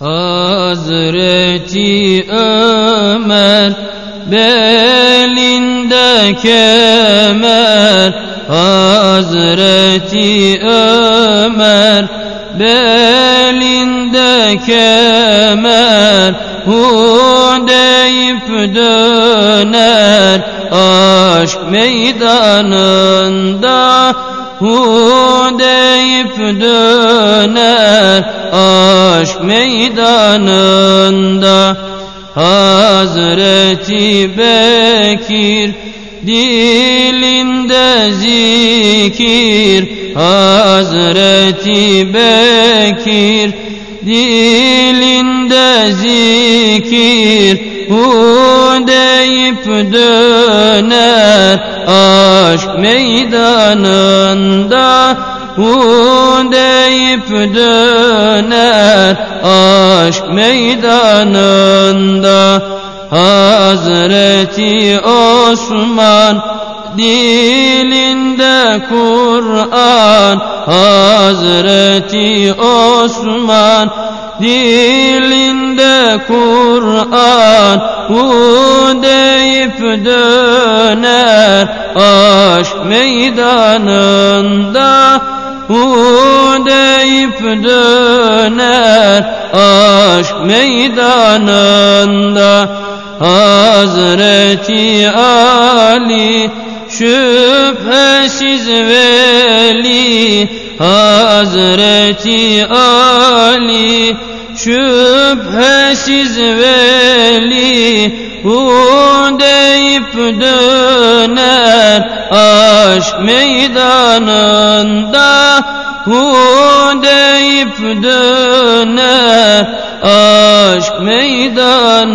Hazreti Ömer belinde kemer. Hazreti Ömer belinde kemer. Hu deyip döner aşk meydanında Hu deyip döner aşk meydanında. Hazreti Bekir dilinde zikir. Hazreti Bekir dilinde zikir Hu deyip döner aşk meydanında. Hu deyip döner aşk meydanında. Hazreti Osman dilinde Kur'an. Hazreti Osman dilinde Kur'an Hu deyip döner. Aşk meydanında Hu deyip döner. Aşk meydanında Hazreti Ali şüphesiz veli. Hazreti Ali şüphesiz veli Hu deyip döner aşk meydanında. Hu deyip döner aşk meydanında